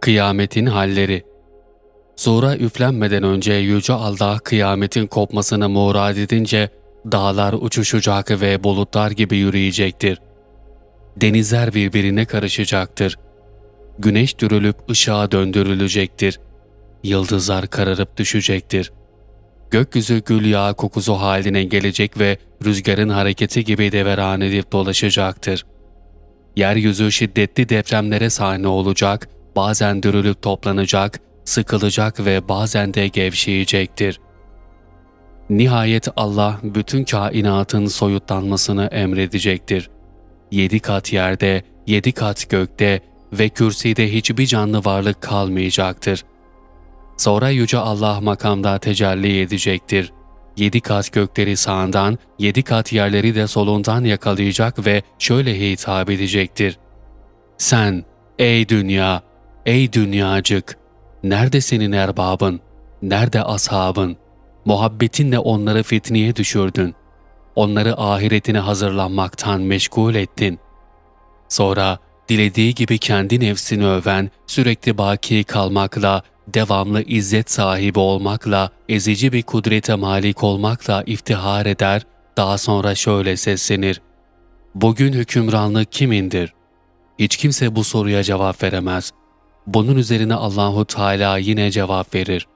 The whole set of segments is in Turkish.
Kıyametin halleri Sura üflenmeden önce Yüce Allah kıyametin kopmasını murad edince dağlar uçuşacak ve bulutlar gibi yürüyecektir. Denizler birbirine karışacaktır. Güneş dürülüp ışığa döndürülecektir. Yıldızlar kararıp düşecektir. Gökyüzü gül yağı kokusu haline gelecek ve rüzgarın hareketi gibi deveran edip dolaşacaktır. Yeryüzü şiddetli depremlere sahne olacak, bazen dürülüp toplanacak, sıkılacak ve bazen de gevşeyecektir. Nihayet Allah bütün kainatın soyutlanmasını emredecektir. Yedi kat yerde, yedi kat gökte ve kürsüde hiçbir canlı varlık kalmayacaktır. Sonra Yüce Allah makamda tecelli edecektir. Yedi kat gökleri sağından, yedi kat yerleri de solundan yakalayacak ve şöyle hitap edecektir. Sen, ey dünya, ey dünyacık, nerede senin erbabın, nerede ashabın? Muhabbetinle onları fitneye düşürdün. Onları ahiretine hazırlanmaktan meşgul ettin. Sonra dilediği gibi kendi nefsini öven, sürekli baki kalmakla, devamlı izzet sahibi olmakla, ezici bir kudrete malik olmakla iftihar eder, daha sonra şöyle seslenir. Bugün hükümranlık kimindir? Hiç kimse bu soruya cevap veremez. Bunun üzerine Allahu Teala yine cevap verir.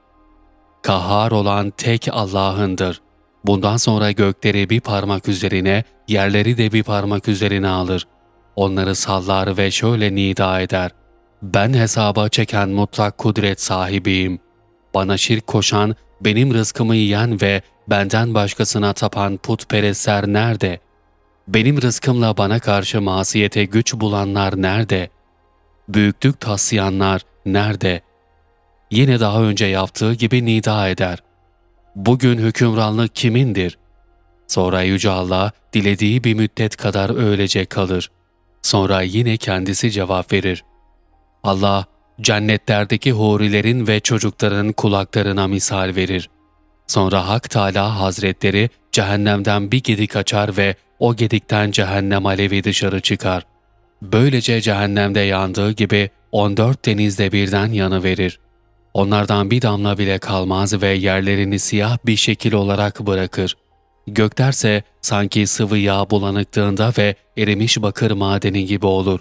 Kahhar olan tek Allah'ındır. Bundan sonra gökleri bir parmak üzerine, yerleri de bir parmak üzerine alır. Onları sallar ve şöyle nida eder. Ben hesaba çeken mutlak kudret sahibiyim. Bana şirk koşan, benim rızkımı yiyen ve benden başkasına tapan putperestler nerede? Benim rızkımla bana karşı masiyete güç bulanlar nerede? Büyüklük taslayanlar nerede? Yine daha önce yaptığı gibi nida eder. Bugün hükümranlık kimindir? Sonra Yüce Allah dilediği bir müddet kadar öylece kalır. Sonra yine kendisi cevap verir. Allah, cennetlerdeki hurilerin ve çocukların kulaklarına misal verir. Sonra Hak Teala Hazretleri cehennemden bir gedik açar ve o gedikten cehennem alevi dışarı çıkar. Böylece cehennemde yandığı gibi 14 denizde birden yanı verir. Onlardan bir damla bile kalmaz ve yerlerini siyah bir şekil olarak bırakır. Göklerse sanki sıvı yağ bulanıktığında ve erimiş bakır madeni gibi olur.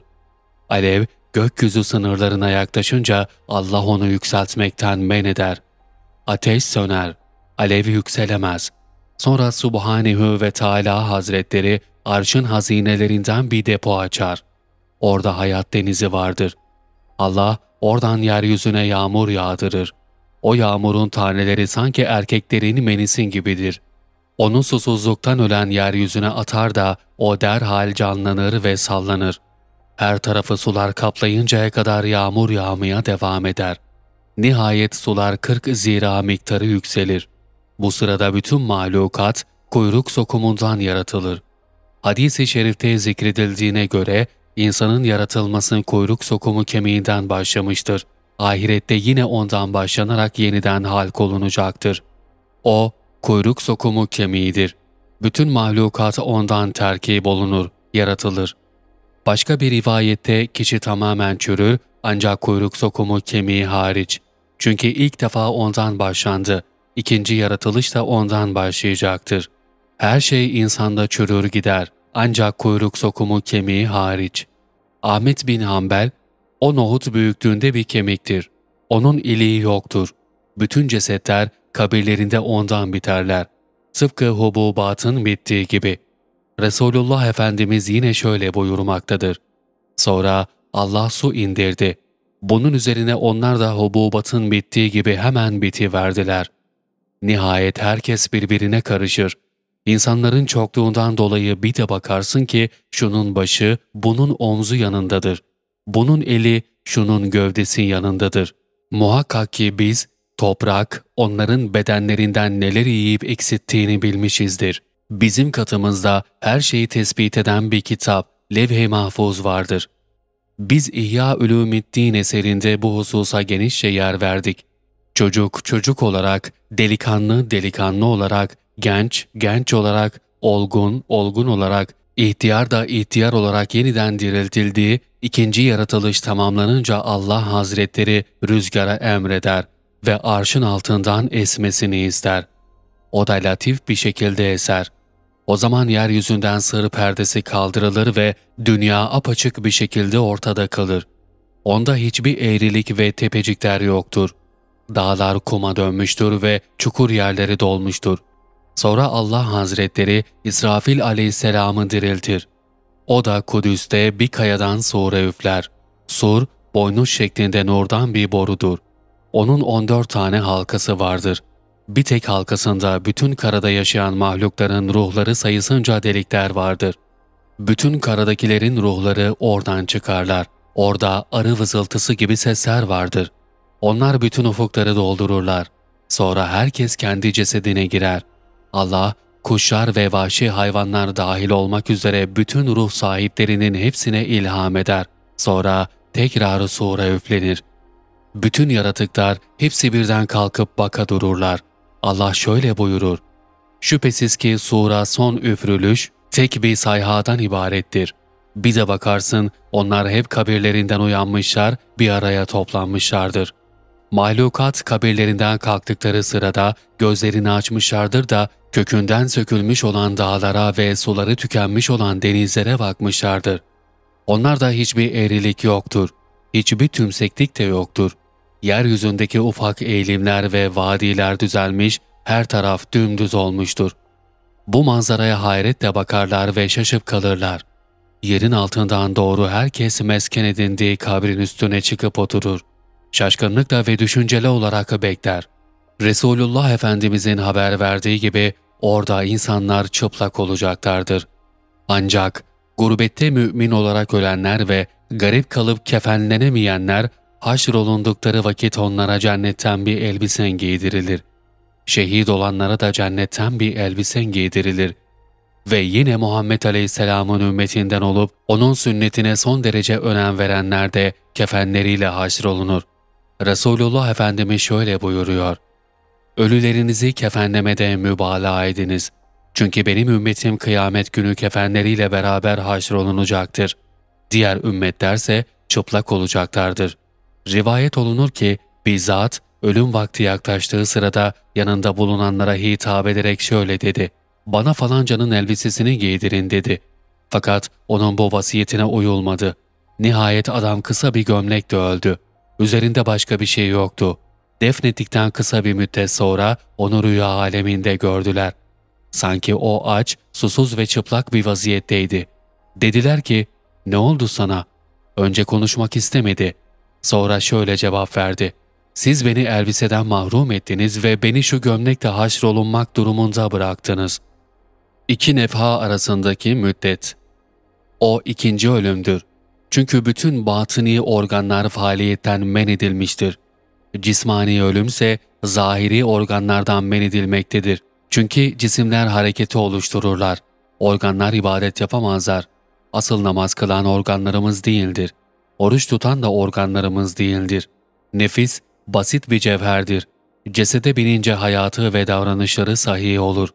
Alev gökyüzü sınırlarına yaklaşınca Allah onu yükseltmekten men eder. Ateş söner, alev yükselemez. Sonra Subhanehu ve Teala Hazretleri arşın hazinelerinden bir depo açar. Orada hayat denizi vardır. Allah oradan yeryüzüne yağmur yağdırır. O yağmurun taneleri sanki erkeklerin menisin gibidir. Onu susuzluktan ölen yeryüzüne atar da o derhal canlanır ve sallanır. Her tarafı sular kaplayıncaya kadar yağmur yağmaya devam eder. Nihayet sular 40 zira miktarı yükselir. Bu sırada bütün mahlukat kuyruk sokumundan yaratılır. Hadis-i şerifte zikredildiğine göre insanın yaratılması kuyruk sokumu kemiğinden başlamıştır. Ahirette yine ondan başlanarak yeniden halk olunacaktır. O, kuyruk sokumu kemiğidir. Bütün mahlukat ondan terkip olunur, yaratılır. Başka bir rivayette kişi tamamen çürür ancak kuyruk sokumu kemiği hariç. Çünkü ilk defa ondan başlandı. İkinci yaratılış da ondan başlayacaktır. Her şey insanda çürür gider ancak kuyruk sokumu kemiği hariç. Ahmet bin Hanbel, o nohut büyüklüğünde bir kemiktir. Onun iliği yoktur. Bütün cesetler kabirlerinde ondan biterler. Tıpkı hububatın bittiği gibi. Resulullah Efendimiz yine şöyle buyurmaktadır. Sonra Allah su indirdi. Bunun üzerine onlar da hububatın bittiği gibi hemen bitiverdiler. Nihayet herkes birbirine karışır. İnsanların çokluğundan dolayı bir de bakarsın ki şunun başı bunun omzu yanındadır. Bunun eli şunun gövdesi yanındadır. Muhakkak ki biz toprak onların bedenlerinden neler yiyip eksittiğini bilmişizdir. Bizim katımızda her şeyi tespit eden bir kitap, levh-i mahfuz vardır. Biz İhya Ulûmiddin eserinde bu hususa genişçe yer verdik. Çocuk çocuk olarak, delikanlı delikanlı olarak, genç genç olarak, olgun olgun olarak, İhtiyar da ihtiyar olarak yeniden diriltildiği ikinci yaratılış tamamlanınca Allah Hazretleri rüzgara emreder ve arşın altından esmesini ister. O da latif bir şekilde eser. O zaman yeryüzünden sır perdesi kaldırılır ve dünya apaçık bir şekilde ortada kalır. Onda hiçbir eğrilik ve tepecikler yoktur. Dağlar kuma dönmüştür ve çukur yerleri dolmuştur. Sonra Allah Hazretleri İsrafil aleyhisselamı diriltir. O da Kudüs'te bir kayadan sonra üfler. Sur, boynuz şeklinde nurdan bir borudur. Onun 14 tane halkası vardır. Bir tek halkasında bütün karada yaşayan mahlukların ruhları sayısınca delikler vardır. Bütün karadakilerin ruhları oradan çıkarlar. Orada arı vızıltısı gibi sesler vardır. Onlar bütün ufukları doldururlar. Sonra herkes kendi cesedine girer. Allah, kuşlar ve vahşi hayvanlar dahil olmak üzere bütün ruh sahiplerinin hepsine ilham eder. Sonra tekrar sure üflenir. Bütün yaratıklar hepsi birden kalkıp baka dururlar. Allah şöyle buyurur. Şüphesiz ki sura son üfrülüş, tek bir sayhadan ibarettir. Bir de bakarsın onlar hep kabirlerinden uyanmışlar, bir araya toplanmışlardır. Mahlukat kabirlerinden kalktıkları sırada gözlerini açmışlardır da kökünden sökülmüş olan dağlara ve suları tükenmiş olan denizlere bakmışlardır. Onlarda hiçbir eğrilik yoktur, hiçbir tümseklik de yoktur. Yeryüzündeki ufak eğilimler ve vadiler düzelmiş, her taraf dümdüz olmuştur. Bu manzaraya hayretle bakarlar ve şaşıp kalırlar. Yerin altından doğru herkes mesken edindiği kabrin üstüne çıkıp oturur. Şaşkınlıkla ve düşünceli olarak bekler. Resulullah Efendimizin haber verdiği gibi orada insanlar çıplak olacaklardır. Ancak gurbette mümin olarak ölenler ve garip kalıp kefenlenemeyenler haşrolundukları vakit onlara cennetten bir elbisen giydirilir. Şehit olanlara da cennetten bir elbisen giydirilir. Ve yine Muhammed Aleyhisselam'ın ümmetinden olup onun sünnetine son derece önem verenler de kefenleriyle haşrolunur. Resulullah Efendimiz şöyle buyuruyor. Ölülerinizi kefenlemede mübalağa ediniz. Çünkü benim ümmetim kıyamet günü kefenleriyle beraber haşrolunacaktır. Diğer ümmetlerse çıplak olacaklardır. Rivayet olunur ki bizzat ölüm vakti yaklaştığı sırada yanında bulunanlara hitap ederek şöyle dedi. Bana falancanın elbisesini giydirin dedi. Fakat onun bu vasiyetine uyulmadı. Nihayet adam kısa bir gömlekle öldü. Üzerinde başka bir şey yoktu. Defnettikten kısa bir müddet sonra onu rüya aleminde gördüler. Sanki o aç, susuz ve çıplak bir vaziyetteydi. Dediler ki, ne oldu sana? Önce konuşmak istemedi. Sonra şöyle cevap verdi. Siz beni elbiseden mahrum ettiniz ve beni şu gömlekle haşrolunmak durumunda bıraktınız. İki nefha arasındaki müddet. O ikinci ölümdür. Çünkü bütün batıni organlar faaliyetten men edilmiştir. Cismani ölümse zahiri organlardan men edilmektedir. Çünkü cisimler hareketi oluştururlar. Organlar ibadet yapamazlar. Asıl namaz kılan organlarımız değildir. Oruç tutan da organlarımız değildir. Nefis basit bir cevherdir. Cesede binince hayatı ve davranışları sahih olur.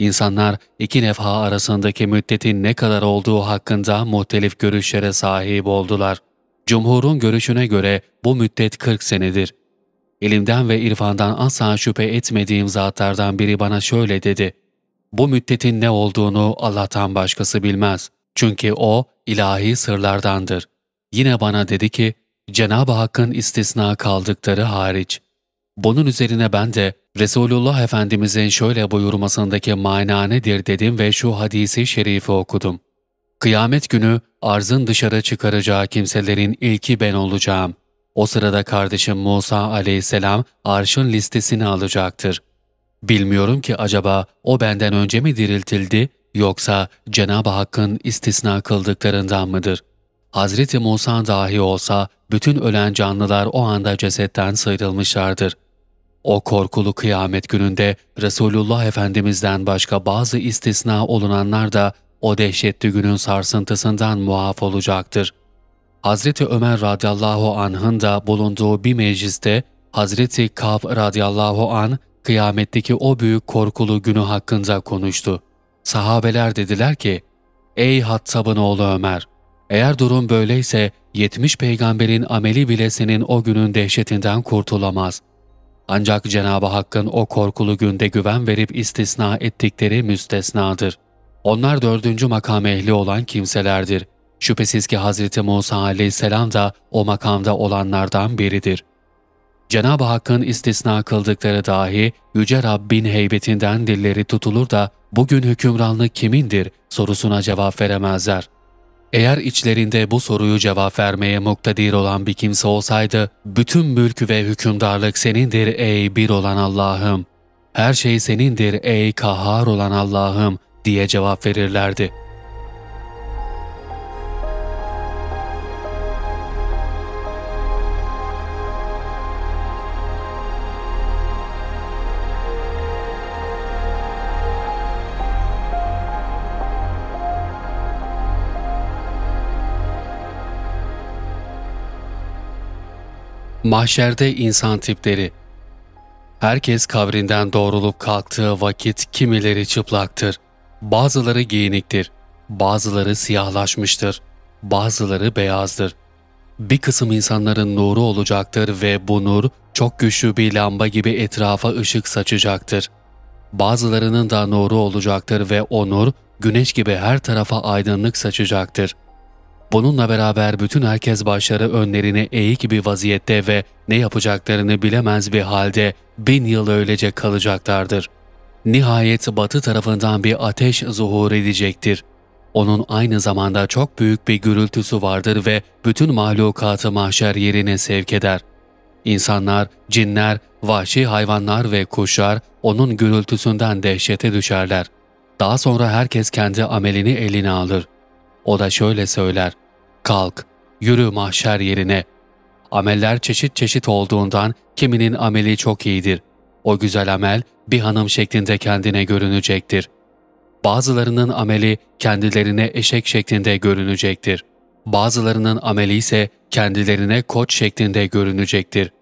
İnsanlar iki nefha arasındaki müddetin ne kadar olduğu hakkında muhtelif görüşlere sahip oldular. Cumhurun görüşüne göre bu müddet 40 senedir. İlimden ve irfandan asla şüphe etmediğim zatlardan biri bana şöyle dedi. Bu müddetin ne olduğunu Allah'tan başkası bilmez. Çünkü o ilahi sırlardandır. Yine bana dedi ki, Cenab-ı Hakk'ın istisna kaldıkları hariç. Bunun üzerine ben de Resulullah Efendimizin şöyle buyurmasındaki mana nedir dedim ve şu hadisi şerifi okudum. Kıyamet günü arzın dışarı çıkaracağı kimselerin ilki ben olacağım. O sırada kardeşim Musa aleyhisselam arşın listesini alacaktır. Bilmiyorum ki acaba o benden önce mi diriltildi yoksa Cenab-ı Hakk'ın istisna kıldıklarından mıdır? Hazreti Musa dahi olsa bütün ölen canlılar o anda cesetten sıyrılmışlardır. O korkulu kıyamet gününde Resulullah Efendimiz'den başka bazı istisna olunanlar da o dehşetli günün sarsıntısından muaf olacaktır. Hazreti Ömer radıyallahu anh'ın da bulunduğu bir mecliste Hazreti Kab radıyallahu an kıyametteki o büyük korkulu günü hakkında konuştu. Sahabeler dediler ki, Ey Hattab'ın oğlu Ömer! Eğer durum böyleyse 70 peygamberin ameli bile senin o günün dehşetinden kurtulamaz. Ancak Cenab-ı Hakk'ın o korkulu günde güven verip istisna ettikleri müstesnadır. Onlar dördüncü makam ehli olan kimselerdir. Şüphesiz ki Hazreti Musa aleyhisselam da o makamda olanlardan biridir. Cenab-ı Hakk'ın istisna kıldıkları dahi Yüce Rabbin heybetinden dilleri tutulur da bugün hükümranlık kimindir sorusuna cevap veremezler. Eğer içlerinde bu soruyu cevap vermeye muktedir olan bir kimse olsaydı, bütün mülk ve hükümdarlık senindir ey bir olan Allah'ım. Her şey senindir ey kahhar olan Allah'ım diye cevap verirlerdi.'' Mahşerde insan tipleri Herkes kabrinden doğrulup kalktığı vakit kimileri çıplaktır, bazıları giyiniktir, bazıları siyahlaşmıştır, bazıları beyazdır. Bir kısım insanların nuru olacaktır ve bu nur çok güçlü bir lamba gibi etrafa ışık saçacaktır. Bazılarının da nuru olacaktır ve o nur güneş gibi her tarafa aydınlık saçacaktır.'' Bununla beraber bütün herkes başları önlerine eğik bir vaziyette ve ne yapacaklarını bilemez bir halde bin yıl öylece kalacaklardır. Nihayet batı tarafından bir ateş zuhur edecektir. Onun aynı zamanda çok büyük bir gürültüsü vardır ve bütün mahlukatı mahşer yerine sevk eder. İnsanlar, cinler, vahşi hayvanlar ve kuşlar onun gürültüsünden dehşete düşerler. Daha sonra herkes kendi amelini eline alır. O da şöyle söyler, Kalk, yürü mahşer yerine. Ameller çeşit çeşit olduğundan kiminin ameli çok iyidir. O güzel amel bir hanım şeklinde kendine görünecektir. Bazılarının ameli kendilerine eşek şeklinde görünecektir. Bazılarının ameli ise kendilerine koç şeklinde görünecektir.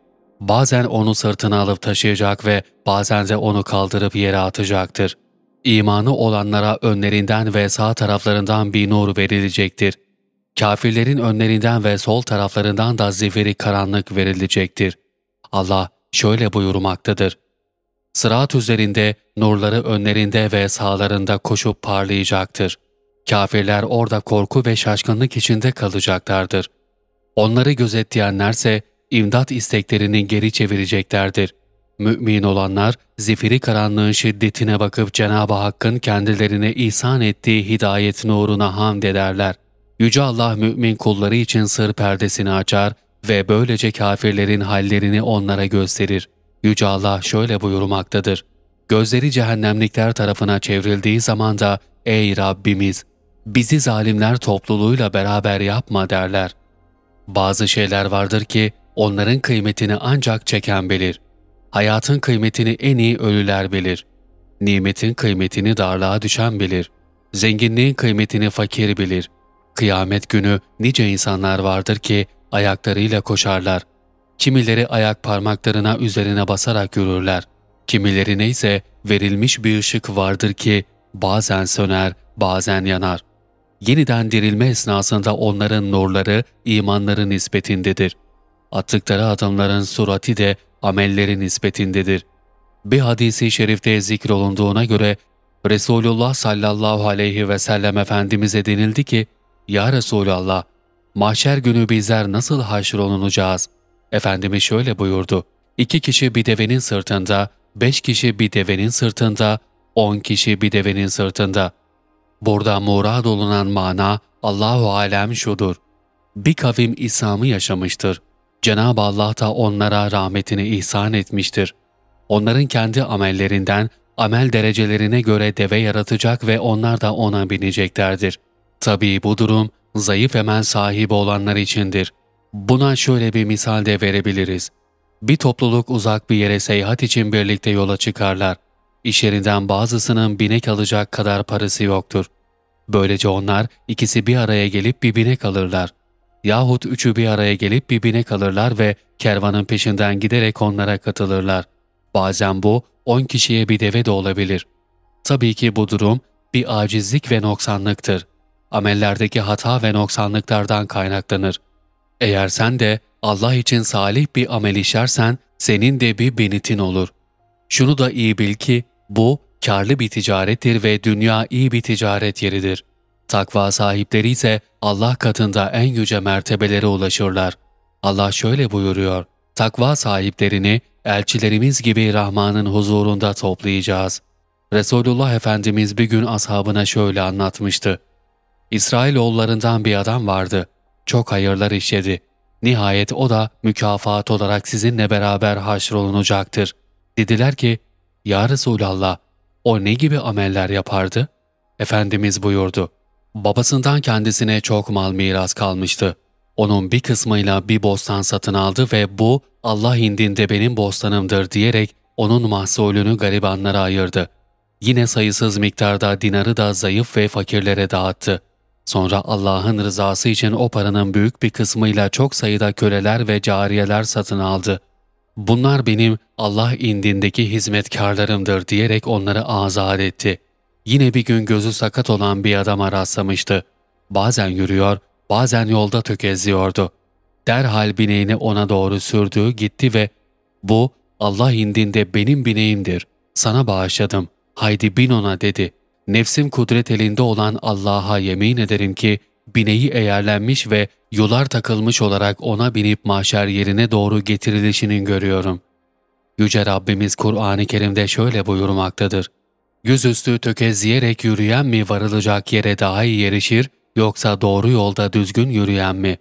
Bazen onu sırtına alıp taşıyacak ve bazen de onu kaldırıp yere atacaktır. İmanı olanlara önlerinden ve sağ taraflarından bir nur verilecektir. Kafirlerin önlerinden ve sol taraflarından da zifiri karanlık verilecektir. Allah şöyle buyurmaktadır. Sırat üzerinde nurları önlerinde ve sağlarında koşup parlayacaktır. Kafirler orada korku ve şaşkınlık içinde kalacaklardır. Onları gözetleyenlerse imdat isteklerini geri çevireceklerdir. Mümin olanlar zifiri karanlığın şiddetine bakıp Cenab-ı Hakk'ın kendilerine ihsan ettiği hidayet nuruna hamd ederler. Yüce Allah mümin kulları için sır perdesini açar ve böylece kafirlerin hallerini onlara gösterir. Yüce Allah şöyle buyurmaktadır. Gözleri cehennemlikler tarafına çevrildiği zaman da ''Ey Rabbimiz, bizi zalimler topluluğuyla beraber yapma.'' derler. Bazı şeyler vardır ki onların kıymetini ancak çeken bilir. Hayatın kıymetini en iyi ölüler bilir. Nimetin kıymetini darlığa düşen bilir. Zenginliğin kıymetini fakir bilir. Kıyamet günü nice insanlar vardır ki ayaklarıyla koşarlar. Kimileri ayak parmaklarına üzerine basarak yürürler. Kimilerine ise verilmiş bir ışık vardır ki bazen söner, bazen yanar. Yeniden dirilme esnasında onların nurları imanların nispetindedir. Attıkları adımların surati de amellerin nispetindedir. Bir hadisi şerifte zikrolunduğuna göre Resulullah sallallahu aleyhi ve sellem Efendimiz'e denildi ki, ya Resulallah, mahşer günü bizler nasıl haşrolunacağız? Efendimiz şöyle buyurdu. İki kişi bir devenin sırtında, beş kişi bir devenin sırtında, on kişi bir devenin sırtında. Burada murad olunan mana Allahu alem şudur. Bir kavim İslam'ı yaşamıştır. Cenab-ı Allah da onlara rahmetini ihsan etmiştir. Onların kendi amellerinden amel derecelerine göre deve yaratacak ve onlar da ona bineceklerdir. Tabii bu durum zayıf emel sahibi olanlar içindir. Buna şöyle bir misal de verebiliriz. Bir topluluk uzak bir yere seyahat için birlikte yola çıkarlar. İş yerinden bazısının binek alacak kadar parası yoktur. Böylece onlar ikisi bir araya gelip bir binek alırlar. Yahut üçü bir araya gelip bir binek alırlar ve kervanın peşinden giderek onlara katılırlar. Bazen bu on kişiye bir deve de olabilir. Tabii ki bu durum bir acizlik ve noksanlıktır. Amellerdeki hata ve noksanlıklardan kaynaklanır. Eğer sen de Allah için salih bir amel işersen senin de bir benitin olur. Şunu da iyi bil ki bu karlı bir ticarettir ve dünya iyi bir ticaret yeridir. Takva sahipleri ise Allah katında en yüce mertebelere ulaşırlar. Allah şöyle buyuruyor, takva sahiplerini elçilerimiz gibi Rahman'ın huzurunda toplayacağız. Resulullah Efendimiz bir gün ashabına şöyle anlatmıştı. İsrailoğullarından bir adam vardı. Çok hayırlar işledi. Nihayet o da mükafat olarak sizinle beraber haşrolunacaktır. Dediler ki, Ya Resulallah, o ne gibi ameller yapardı? Efendimiz buyurdu, babasından kendisine çok mal miras kalmıştı. Onun bir kısmıyla bir bostan satın aldı ve bu Allah indinde benim bostanımdır diyerek onun mahsulünü garibanlara ayırdı. Yine sayısız miktarda dinarı da zayıf ve fakirlere dağıttı. Sonra Allah'ın rızası için o paranın büyük bir kısmıyla çok sayıda köleler ve cariyeler satın aldı. Bunlar benim Allah indindeki hizmetkarlarımdır diyerek onları azat etti. Yine bir gün gözü sakat olan bir adama rastlamıştı. Bazen yürüyor, bazen yolda tökezliyordu. Derhal bineğini ona doğru sürdü, gitti ve ''Bu Allah indinde benim bineğimdir, sana bağışladım, haydi bin ona.'' dedi. Nefsim kudret elinde olan Allah'a yemin ederim ki bineği eğerlenmiş ve yular takılmış olarak ona binip mahşer yerine doğru getirilişinin görüyorum. Yüce Rabbimiz Kur'an-ı Kerim'de şöyle buyurmaktadır. Yüzüstü tökezleyerek yürüyen mi varılacak yere daha iyi erişir, yoksa doğru yolda düzgün yürüyen mi?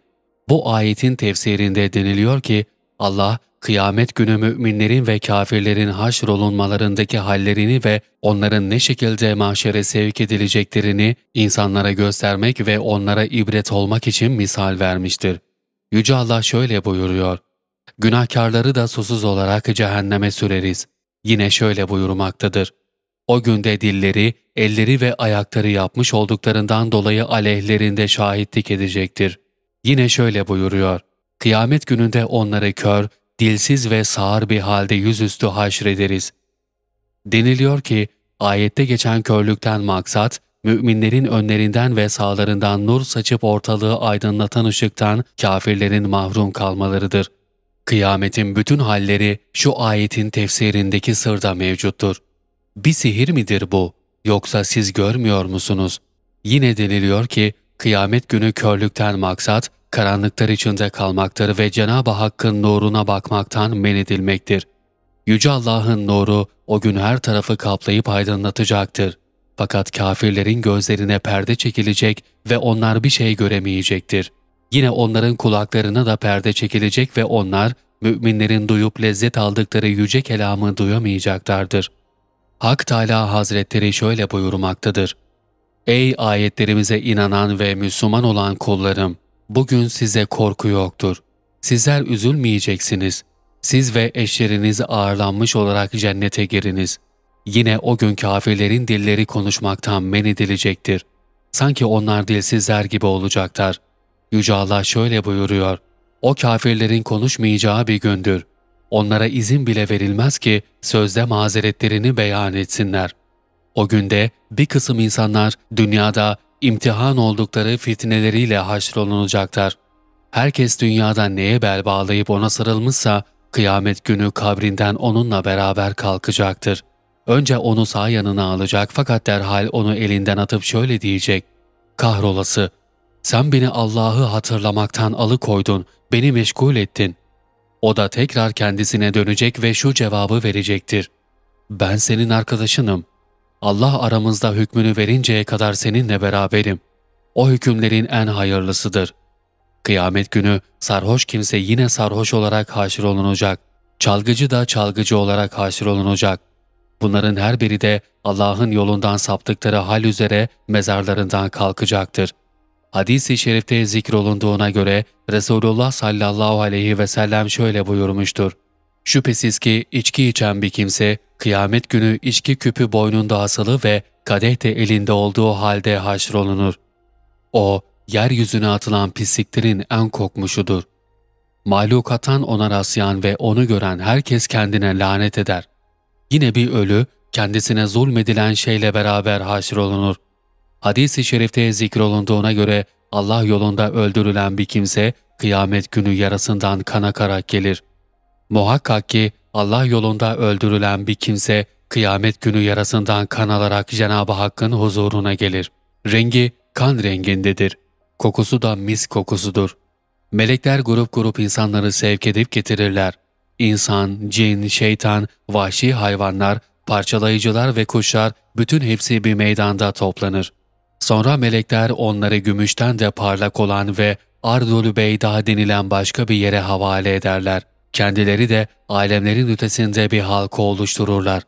Bu ayetin tefsirinde deniliyor ki, Allah, kıyamet günü müminlerin ve kafirlerin haşrolunmalarındaki hallerini ve onların ne şekilde mahşere sevk edileceklerini insanlara göstermek ve onlara ibret olmak için misal vermiştir. Yüce Allah şöyle buyuruyor, Günahkarları da susuz olarak cehenneme süreriz. Yine şöyle buyurmaktadır. O günde dilleri, elleri ve ayakları yapmış olduklarından dolayı aleyhlerinde şahitlik edecektir. Yine şöyle buyuruyor. Kıyamet gününde onları kör, dilsiz ve sağır bir halde yüzüstü haşrederiz. Deniliyor ki, ayette geçen körlükten maksat, müminlerin önlerinden ve sağlarından nur saçıp ortalığı aydınlatan ışıktan kafirlerin mahrum kalmalarıdır. Kıyametin bütün halleri şu ayetin tefsirindeki sırda mevcuttur. Bir sihir midir bu, yoksa siz görmüyor musunuz? Yine deniliyor ki, kıyamet günü körlükten maksat, karanlıklar içinde kalmaktır ve Cenab-ı Hakk'ın nuruna bakmaktan men edilmektir. Yüce Allah'ın nuru o gün her tarafı kaplayıp aydınlatacaktır. Fakat kafirlerin gözlerine perde çekilecek ve onlar bir şey göremeyecektir. Yine onların kulaklarına da perde çekilecek ve onlar, müminlerin duyup lezzet aldıkları yüce kelamı duyamayacaklardır. Hak Teala Hazretleri şöyle buyurmaktadır. Ey ayetlerimize inanan ve Müslüman olan kullarım! Bugün size korku yoktur. Sizler üzülmeyeceksiniz. Siz ve eşleriniz ağırlanmış olarak cennete giriniz. Yine o gün kafirlerin dilleri konuşmaktan men edilecektir. Sanki onlar dilsizler gibi olacaklar. Yüce Allah şöyle buyuruyor. O kafirlerin konuşmayacağı bir gündür. Onlara izin bile verilmez ki sözde mazeretlerini beyan etsinler. O günde bir kısım insanlar dünyada imtihan oldukları fitneleriyle haşrolunacaklar. Herkes dünyada neye bel bağlayıp ona sarılmışsa, kıyamet günü kabrinden onunla beraber kalkacaktır. Önce onu sağ yanına alacak fakat derhal onu elinden atıp şöyle diyecek. Kahrolası, sen beni Allah'ı hatırlamaktan alıkoydun, beni meşgul ettin. O da tekrar kendisine dönecek ve şu cevabı verecektir. Ben senin arkadaşınım. Allah aramızda hükmünü verinceye kadar seninle beraberim. O hükümlerin en hayırlısıdır. Kıyamet günü sarhoş kimse yine sarhoş olarak haşrolunacak. Çalgıcı da çalgıcı olarak haşrolunacak. Bunların her biri de Allah'ın yolundan saptıkları hal üzere mezarlarından kalkacaktır. Hadis-i şerifte zikrolunduğuna göre Resulullah sallallahu aleyhi ve sellem şöyle buyurmuştur. Şüphesiz ki içki içen bir kimse kıyamet günü içki küpü boynunda asılı ve kadeh de elinde olduğu halde haşrolunur. O, yeryüzüne atılan pisliklerin en kokmuşudur. Mahlukatan ona rastlayan ve onu gören herkes kendine lanet eder. Yine bir ölü, kendisine zulmedilen şeyle beraber haşrolunur. Hadis-i şerifte zikrolunduğuna göre Allah yolunda öldürülen bir kimse kıyamet günü yarasından kan akarak gelir. Muhakkak ki Allah yolunda öldürülen bir kimse kıyamet günü yarasından kan alarak Cenab-ı Hakk'ın huzuruna gelir. Rengi kan rengindedir. Kokusu da mis kokusudur. Melekler grup grup insanları sevk edip getirirler. İnsan, cin, şeytan, vahşi hayvanlar, parçalayıcılar ve kuşlar bütün hepsi bir meydanda toplanır. Sonra melekler onları gümüşten de parlak olan ve Ardul Beyda denilen başka bir yere havale ederler. Kendileri de alemlerin ötesinde bir halka oluştururlar.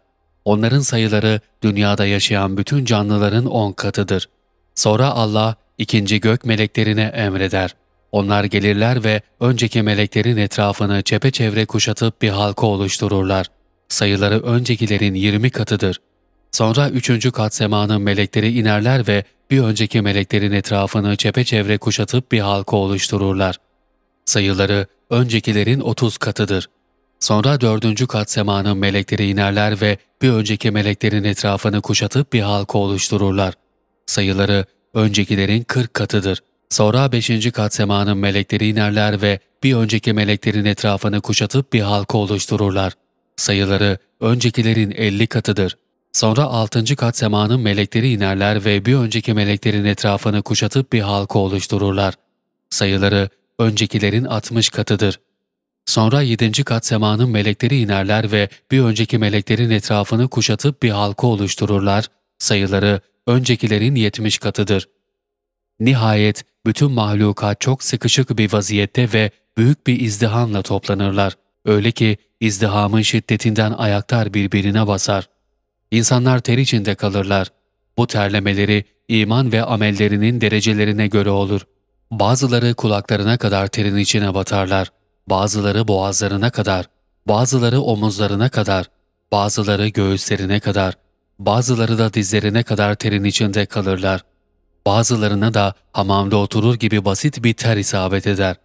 Onların sayıları dünyada yaşayan bütün canlıların on katıdır. Sonra Allah ikinci gök meleklerine emreder. Onlar gelirler ve önceki meleklerin etrafını çepeçevre kuşatıp bir halka oluştururlar. Sayıları öncekilerin yirmi katıdır. Sonra üçüncü kat semanın melekleri inerler ve bir önceki meleklerin etrafını çepeçevre kuşatıp bir halka oluştururlar. Sayıları öncekilerin otuz katıdır. Sonra dördüncü kat semanın melekleri inerler ve bir önceki meleklerin etrafını kuşatıp bir halka oluştururlar. Sayıları öncekilerin kırk katıdır. Sonra beşinci kat semanın melekleri inerler ve bir önceki meleklerin etrafını kuşatıp bir halka oluştururlar. Sayıları öncekilerin elli katıdır. Sonra altıncı kat semanın melekleri inerler ve bir önceki meleklerin etrafını kuşatıp bir halka oluştururlar. Sayıları öncekilerin altmış katıdır. Sonra yedinci kat semanın melekleri inerler ve bir önceki meleklerin etrafını kuşatıp bir halka oluştururlar. Sayıları öncekilerin yetmiş katıdır. Nihayet bütün mahlukat çok sıkışık bir vaziyette ve büyük bir izdihamla toplanırlar. Öyle ki izdihamın şiddetinden ayaklar birbirine basar. İnsanlar ter içinde kalırlar. Bu terlemeleri iman ve amellerinin derecelerine göre olur. Bazıları kulaklarına kadar terin içine batarlar. Bazıları boğazlarına kadar, bazıları omuzlarına kadar, bazıları göğüslerine kadar, bazıları da dizlerine kadar terin içinde kalırlar. Bazılarına da hamamda oturur gibi basit bir ter isabet eder.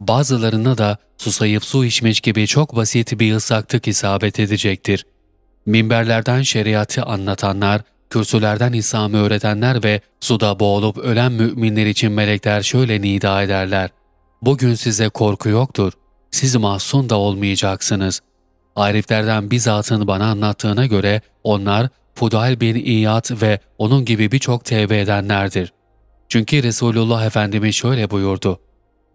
Bazılarına da susayıp su içmiş gibi çok basit bir ıslaklık isabet edecektir. Minberlerden şeriatı anlatanlar, kürsülerden İslam'ı öğretenler ve suda boğulup ölen müminler için melekler şöyle nida ederler. Bugün size korku yoktur. Siz mahzun da olmayacaksınız. Ariflerden bizzatın bana anlattığına göre onlar Fudal bin İyad ve onun gibi birçok tevbe edenlerdir. Çünkü Resulullah Efendimiz şöyle buyurdu.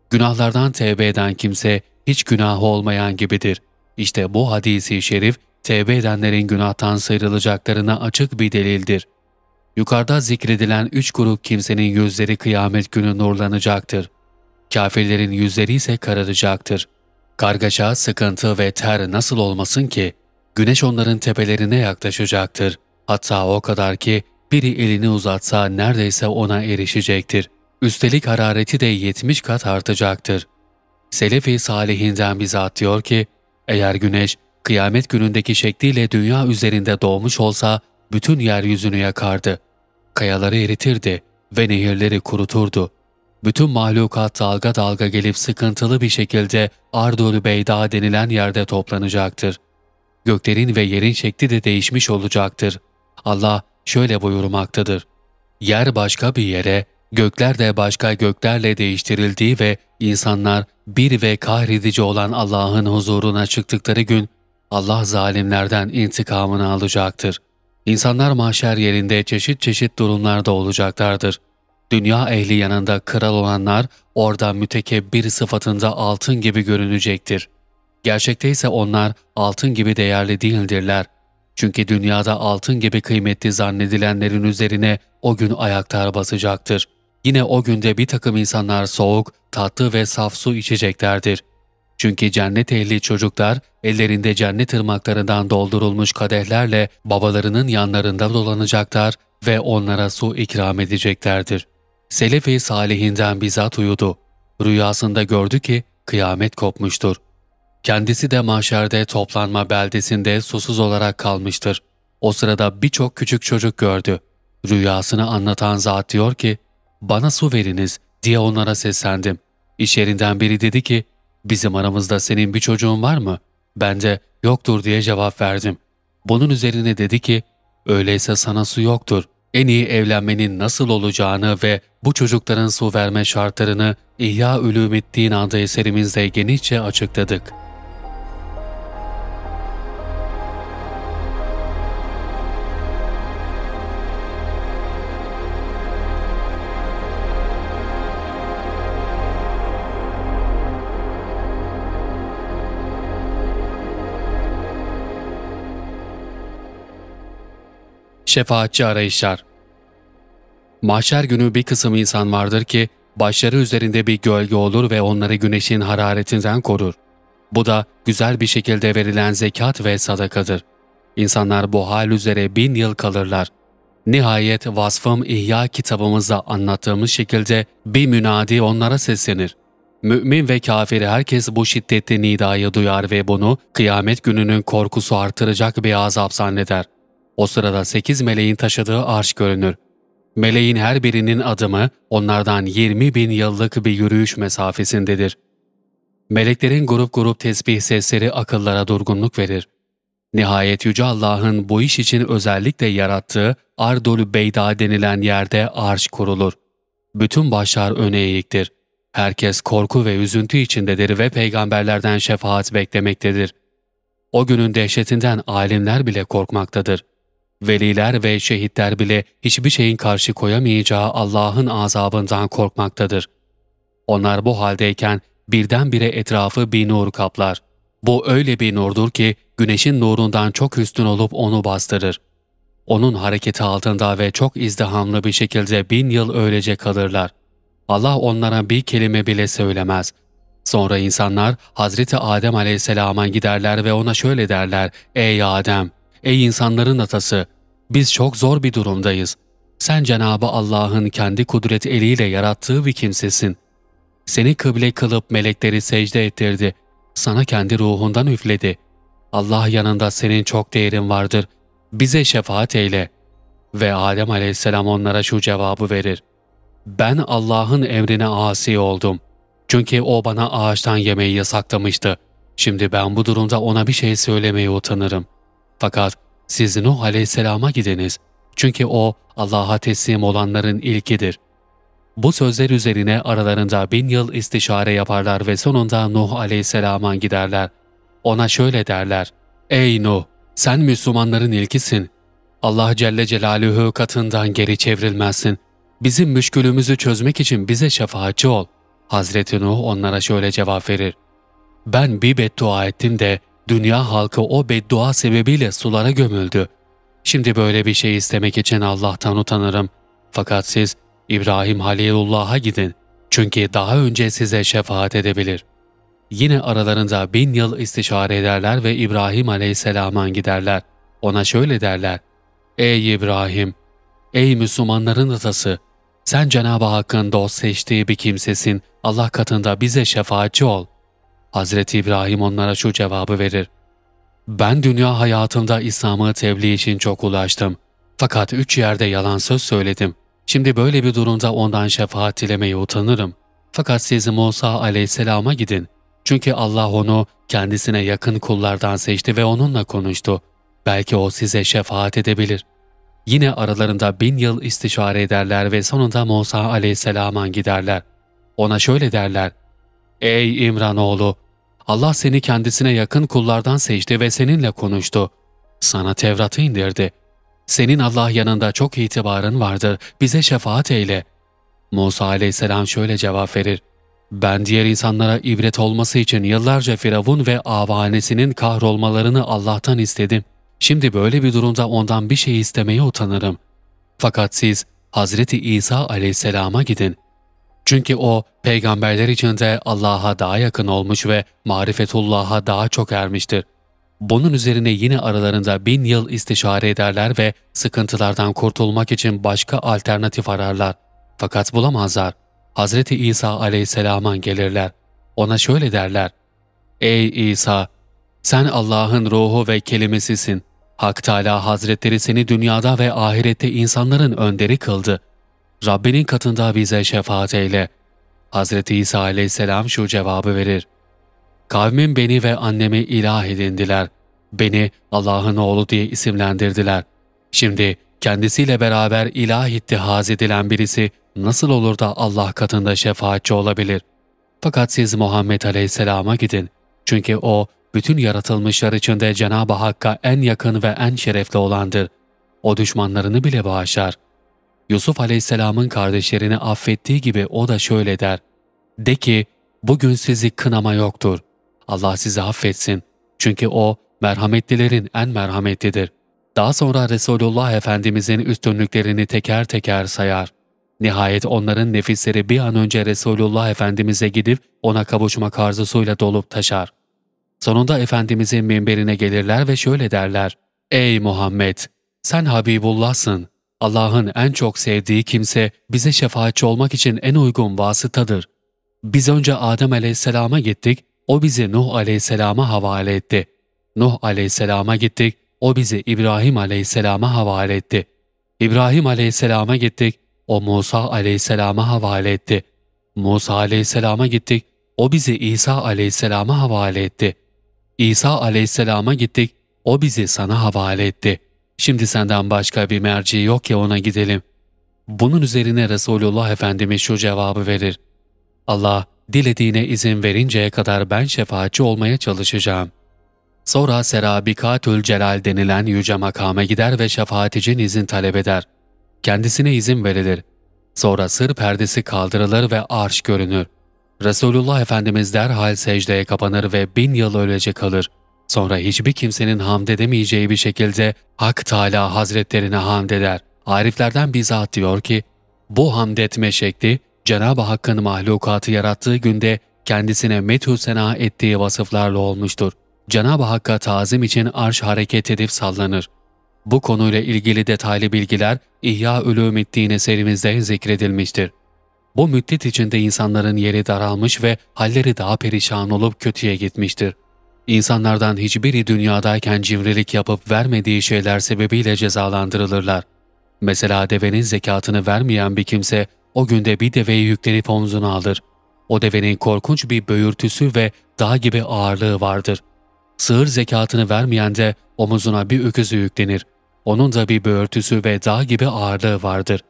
Günahlardan tevbe eden kimse hiç günahı olmayan gibidir. İşte bu hadisi şerif tevbe edenlerin günahtan sıyrılacaklarına açık bir delildir. Yukarıda zikredilen üç grup kimsenin yüzleri kıyamet günü nurlanacaktır. Kafirlerin yüzleri ise kararacaktır. Kargaşa, sıkıntı ve ter nasıl olmasın ki? Güneş onların tepelerine yaklaşacaktır. Hatta o kadar ki biri elini uzatsa neredeyse ona erişecektir. Üstelik harareti de 70 kat artacaktır. Selefi Salihinden bir zat diyor ki, eğer güneş kıyamet günündeki şekliyle dünya üzerinde doğmuş olsa bütün yeryüzünü yakardı. Kayaları eritirdi ve nehirleri kuruturdu. Bütün mahlukat dalga dalga gelip sıkıntılı bir şekilde Ardul Beyda denilen yerde toplanacaktır. Göklerin ve yerin şekli de değişmiş olacaktır. Allah şöyle buyurmaktadır. Yer başka bir yere, gökler de başka göklerle değiştirildiği ve insanlar bir ve kahredici olan Allah'ın huzuruna çıktıkları gün Allah zalimlerden intikamını alacaktır. İnsanlar mahşer yerinde çeşit çeşit durumlarda olacaklardır. Dünya ehli yanında kral olanlar orada mütekebbir sıfatında altın gibi görünecektir. Gerçekte ise onlar altın gibi değerli değildirler. Çünkü dünyada altın gibi kıymetli zannedilenlerin üzerine o gün ayaklar basacaktır. Yine o günde bir takım insanlar soğuk, tatlı ve saf su içeceklerdir. Çünkü cennet ehli çocuklar ellerinde cennet ırmaklarından doldurulmuş kadehlerle babalarının yanlarında dolanacaklar ve onlara su ikram edeceklerdir. Selefi salihinden bizzat uyudu. Rüyasında gördü ki kıyamet kopmuştur. Kendisi de mahşerde toplanma beldesinde susuz olarak kalmıştır. O sırada birçok küçük çocuk gördü. Rüyasını anlatan zat diyor ki, ''Bana su veriniz.'' diye onlara seslendim. İş yerinden biri dedi ki, ''Bizim aramızda senin bir çocuğun var mı?'' Ben de ''Yoktur.'' diye cevap verdim. Bunun üzerine dedi ki, ''Öyleyse sana su yoktur. en iyi evlenmenin nasıl olacağını ve bu çocukların su verme şartlarını İhya Ulûmiddin adlı eserimizde genişçe açıkladık. Şefaatçi arayışlar Mahşer günü bir kısım insan vardır ki başları üzerinde bir gölge olur ve onları güneşin hararetinden korur. Bu da güzel bir şekilde verilen zekat ve sadakadır. İnsanlar bu hal üzere bin yıl kalırlar. Nihayet vasfım İhya kitabımızda anlattığımız şekilde bir münadi onlara seslenir. Mümin ve kafir herkes bu şiddetli nidayı duyar ve bunu kıyamet gününün korkusu artıracak bir azap zanneder. O sırada sekiz meleğin taşıdığı arş görünür. Meleğin her birinin adımı onlardan 20 bin yıllık bir yürüyüş mesafesindedir. Meleklerin grup grup tesbih sesleri akıllara durgunluk verir. Nihayet Yüce Allah'ın bu iş için özellikle yarattığı Ardol Beyda denilen yerde arş kurulur. Bütün başlar öne eğiktir. Herkes korku ve üzüntü içindedir ve peygamberlerden şefaat beklemektedir. O günün dehşetinden alimler bile korkmaktadır.'' Veliler ve şehitler bile hiçbir şeyin karşı koyamayacağı Allah'ın azabından korkmaktadır. Onlar bu haldeyken birdenbire etrafı bir nur kaplar. Bu öyle bir nurdur ki güneşin nurundan çok üstün olup onu bastırır. Onun hareketi altında ve çok izdihamlı bir şekilde bin yıl öylece kalırlar. Allah onlara bir kelime bile söylemez. Sonra insanlar Hazreti Adem aleyhisselama giderler ve ona şöyle derler, ''Ey Adem, Ey insanların atası! Biz çok zor bir durumdayız. Sen Cenabı Allah'ın kendi kudret eliyle yarattığı bir kimsesin. Seni kıble kılıp melekleri secde ettirdi. Sana kendi ruhundan üfledi. Allah yanında senin çok değerin vardır. Bize şefaat eyle. Ve Adem aleyhisselam onlara şu cevabı verir. Ben Allah'ın emrine asi oldum. Çünkü o bana ağaçtan yemeyi yasaklamıştı. Şimdi ben bu durumda ona bir şey söylemeye utanırım. Fakat siz Nuh aleyhisselama gidiniz. Çünkü o Allah'a teslim olanların ilkidir. Bu sözler üzerine aralarında bin yıl istişare yaparlar ve sonunda Nuh aleyhisselama giderler. Ona şöyle derler. Ey Nuh! Sen Müslümanların ilkisin. Allah Celle Celaluhu katından geri çevrilmezsin. Bizim müşkülümüzü çözmek için bize şefaatçi ol. Hazreti Nuh onlara şöyle cevap verir. Ben bir beddua ettim de Dünya halkı o beddua sebebiyle sulara gömüldü. Şimdi böyle bir şey istemek için Allah'tan utanırım. Fakat siz İbrahim Halilullah'a gidin. Çünkü daha önce size şefaat edebilir. Yine aralarında bin yıl istişare ederler ve İbrahim Aleyhisselam'a giderler. Ona şöyle derler. Ey İbrahim! Ey Müslümanların atası! Sen Cenab-ı Hakk'ın dost seçtiği bir kimsesin. Allah katında bize şefaatçi ol.'' Hazreti İbrahim onlara şu cevabı verir. Ben dünya hayatımda İslam'ı tebliğ için çok ulaştım. Fakat üç yerde yalan söz söyledim. Şimdi böyle bir durumda ondan şefaat dilemeye utanırım. Fakat siz Musa aleyhisselama gidin. Çünkü Allah onu kendisine yakın kullardan seçti ve onunla konuştu. Belki o size şefaat edebilir. Yine aralarında bin yıl istişare ederler ve sonunda Musa aleyhisselama giderler. Ona şöyle derler, Ey İmranoğlu! Allah seni kendisine yakın kullardan seçti ve seninle konuştu. Sana Tevrat'ı indirdi. Senin Allah yanında çok itibarın vardır, bize şefaat eyle. Musa aleyhisselam şöyle cevap verir. Ben diğer insanlara ibret olması için yıllarca Firavun ve avanesinin kahrolmalarını Allah'tan istedim. Şimdi böyle bir durumda ondan bir şey istemeye utanırım. Fakat siz Hazreti İsa aleyhisselama gidin. Çünkü o peygamberler içinde Allah'a daha yakın olmuş ve marifetullah'a daha çok ermiştir. Bunun üzerine yine aralarında bin yıl istişare ederler ve sıkıntılardan kurtulmak için başka alternatif ararlar. Fakat bulamazlar. Hazreti İsa aleyhisselama gelirler. Ona şöyle derler. Ey İsa! Sen Allah'ın ruhu ve kelimesisin. Hak Teala Hazretleri seni dünyada ve ahirette insanların önderi kıldı. Rabbinin katında bize şefaat eyle. Hz. İsa aleyhisselam şu cevabı verir. Kavmim beni ve annemi ilah edindiler. Beni Allah'ın oğlu diye isimlendirdiler. Şimdi kendisiyle beraber ilah ittihaz edilen birisi nasıl olur da Allah katında şefaatçi olabilir? Fakat siz Muhammed Aleyhisselam'a gidin. Çünkü o, bütün yaratılmışlar içinde Cenab-ı Hakk'a en yakın ve en şerefli olandır. O düşmanlarını bile bağışlar. Yusuf Aleyhisselam'ın kardeşlerini affettiği gibi o da şöyle der. De ki, bugün sizi kınama yoktur. Allah sizi affetsin. Çünkü o, merhametlilerin en merhametlidir. Daha sonra Resulullah Efendimizin üstünlüklerini teker teker sayar. Nihayet onların nefisleri bir an önce Resulullah Efendimiz'e gidip ona kavuşmak arzusuyla dolup taşar. Sonunda Efendimizin minberine gelirler ve şöyle derler. Ey Muhammed! Sen Habibullah'sın. Allah'ın en çok sevdiği kimse bize şefaatçi olmak için en uygun vasıtadır. Biz önce Adem aleyhisselama gittik, o bizi Nuh aleyhisselama havale etti. Nuh aleyhisselama gittik, o bizi İbrahim aleyhisselama havale etti. İbrahim aleyhisselama gittik, o Musa aleyhisselama havale etti. Musa aleyhisselama gittik, o bizi İsa aleyhisselama havale etti. İsa aleyhisselama gittik, o bizi sana havale etti. Şimdi senden başka bir merci yok ki ona gidelim. Bunun üzerine Resulullah Efendimiz şu cevabı verir. Allah, dilediğine izin verinceye kadar ben şefaatçi olmaya çalışacağım. Sonra Serabikatül Celal denilen yüce makama gider ve şefaat için izin talep eder. Kendisine izin verilir. Sonra sır perdesi kaldırılır ve arş görünür. Resulullah Efendimiz derhal secdeye kapanır ve bin yıl öylece kalır. Sonra hiçbir kimsenin hamd edemeyeceği bir şekilde Hak Teala Hazretlerine hamd eder. Ariflerden bizzat diyor ki, bu hamd etme şekli Cenab-ı Hakk'ın mahlukatı yarattığı günde kendisine methü sena ettiği vasıflarla olmuştur. Cenab-ı Hakk'a tazim için arş hareket edip sallanır. Bu konuyla ilgili detaylı bilgiler İhya Ulûmiddin eserimizde zikredilmiştir. Bu müddet içinde insanların yeri daralmış ve halleri daha perişan olup kötüye gitmiştir. İnsanlardan hiçbiri dünyadayken cimrilik yapıp vermediği şeyler sebebiyle cezalandırılırlar. Mesela devenin zekatını vermeyen bir kimse o günde bir deveyi yüklenip omzuna alır. O devenin korkunç bir böğürtüsü ve dağ gibi ağırlığı vardır. Sığır zekatını vermeyen de omuzuna bir öküzü yüklenir. Onun da bir böğürtüsü ve dağ gibi ağırlığı vardır.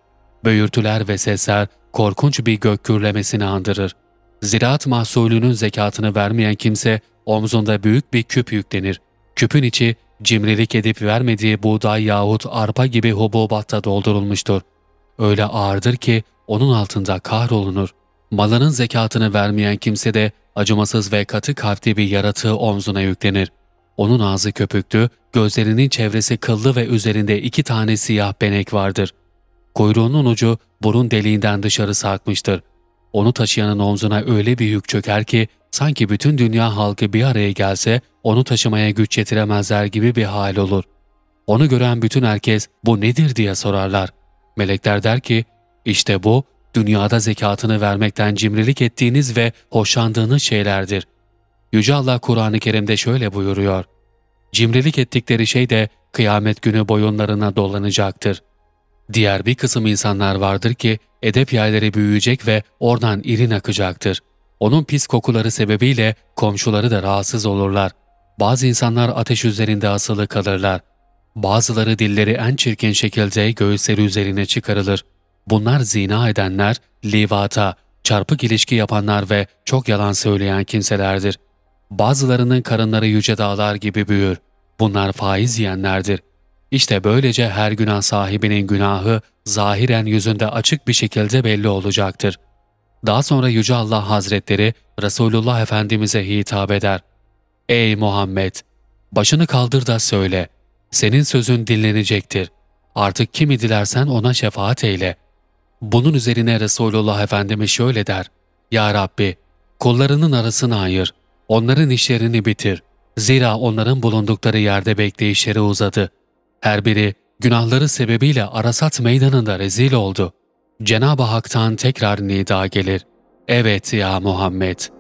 Böğürtüler ve sesler korkunç bir gök gürlemesini andırır. Ziraat mahsulünün zekatını vermeyen kimse omzunda büyük bir küp yüklenir. Küpün içi cimrilik edip vermediği buğday yahut arpa gibi hububatta doldurulmuştur. Öyle ağırdır ki onun altında kahrolunur. Malının zekatını vermeyen kimse de acımasız ve katı kalpli bir yaratığı omzuna yüklenir. Onun ağzı köpüktü, gözlerinin çevresi kıllı ve üzerinde iki tane siyah benek vardır. Kuyruğunun ucu burun deliğinden dışarı sarkmıştır. Onu taşıyanın omzuna öyle bir yük çöker ki sanki bütün dünya halkı bir araya gelse onu taşımaya güç yetiremezler gibi bir hal olur. Onu gören bütün herkes bu nedir diye sorarlar. Melekler der ki işte bu dünyada zekatını vermekten cimrilik ettiğiniz ve hoşlandığınız şeylerdir. Yüce Allah Kur'an-ı Kerim'de şöyle buyuruyor. Cimrilik ettikleri şey de kıyamet günü boyunlarına dolanacaktır. Diğer bir kısım insanlar vardır ki edep yayları büyüyecek ve oradan irin akacaktır. Onun pis kokuları sebebiyle komşuları da rahatsız olurlar. Bazı insanlar ateş üzerinde asılı kalırlar. Bazıları dilleri en çirkin şekilde göğüsleri üzerine çıkarılır. Bunlar zina edenler, livata, çarpık ilişki yapanlar ve çok yalan söyleyen kimselerdir. Bazılarının karınları yüce dağlar gibi büyür. Bunlar faiz yiyenlerdir. İşte böylece her günah sahibinin günahı zahiren yüzünde açık bir şekilde belli olacaktır. Daha sonra Yüce Allah Hazretleri Resulullah Efendimiz'e hitap eder. Ey Muhammed! Başını kaldır da söyle. Senin sözün dinlenecektir. Artık kimi dilersen ona şefaat eyle. Bunun üzerine Resulullah Efendimiz şöyle der. Ya Rabbi! Kullarının arasını ayır. Onların işlerini bitir. Zira onların bulundukları yerde bekleyişleri uzadı. Her biri günahları sebebiyle Arasat meydanında rezil oldu. Cenab-ı Hak'tan tekrar nida gelir. Evet ya Muhammed!